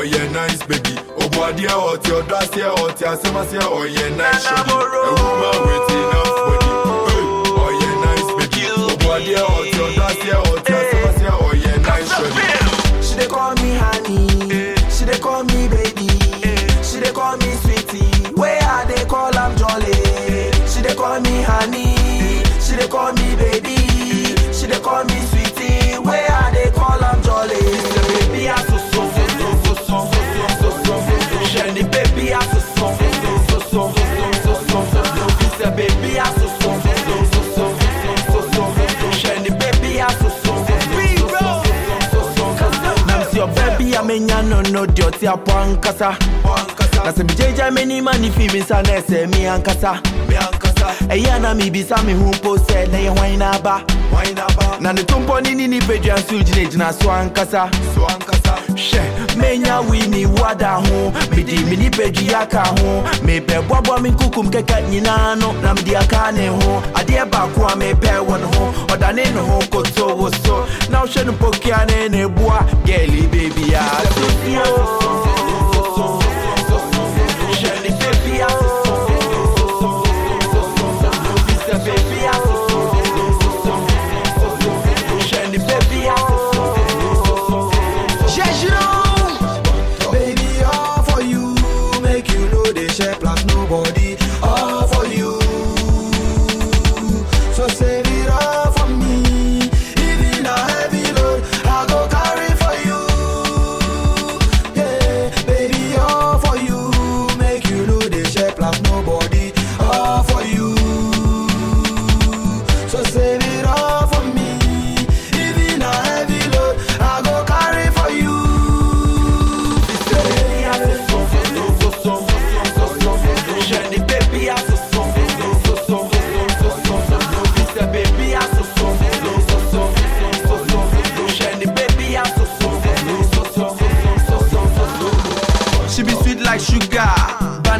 oh yeah nice baby. Oh, Obuade oh, hot, your dress here hot, your summer here, oh yeah nice Nana shorty. A woman with enough body. Hey, oh yeah nice baby. Obuade oh, hot, your dress here hot, your summer here, oh yeah nice shorty. She dey call me honey, she dey call me baby, she dey call me sweetie. Where I dey call am jolly. She dey call me honey, she dey call me baby, she dey call me sweetie. menya no no di ɔte apɔ ankasa na sɛ megyagya m'anim a ne fi mi nsa na ɛsɛ me ankasa ɛyɛ ana mebisa me ho mpo sɛ na yɛ hwan na aba. Na ne tompɔ ne ni nipadua nso gyinagyina so ankasa So. Hwɛ menya wi ni wada ho. Mede me nipadua aka ho. Mepɛ boaboa me nkukum kɛkɛ nyinaa no na mede aka ne ho. Adeɛ baako a mepɛ wɔ ne ho. Ɔdane ne ho koto wo so na wohwɛ no pokia ne ne boa gɛli babia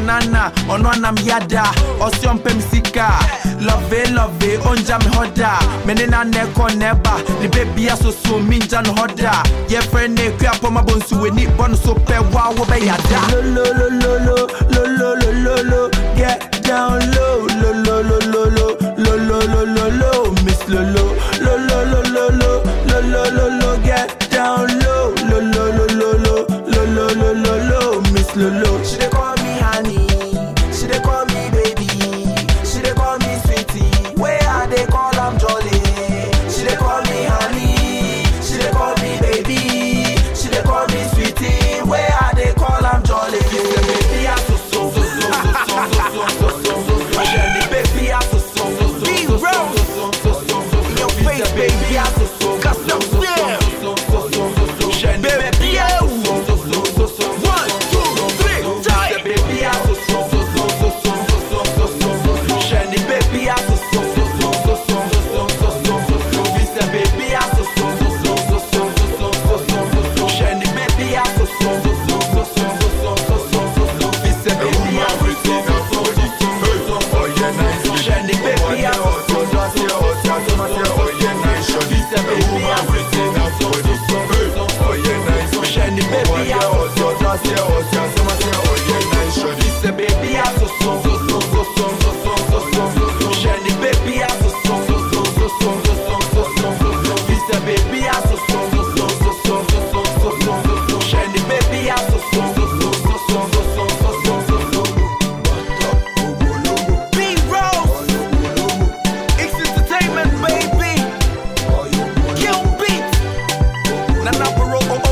banana, ono nam yada, osion pem sika. Love it, love it, onja me hoda. Menena neko neba, the baby aso so minja no hoda. Ye friend ne kya poma bonsu we ni bon so pe wa wo be yada. say oh, say oh, some say oh, yeah, nice shorty. Say baby, I so so, so so, so so, so so, so so, so so. Shiny baby, I so so, so so, so so, so so, so so, so so. He say baby, I so so, so so, so so, so so, so so, so so. Shiny baby, I so so, so so, so so, so so, so so, so so. Entertainment, baby. Kill beat. Nana Baro, oh, oh.